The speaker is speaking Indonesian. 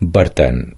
bertan.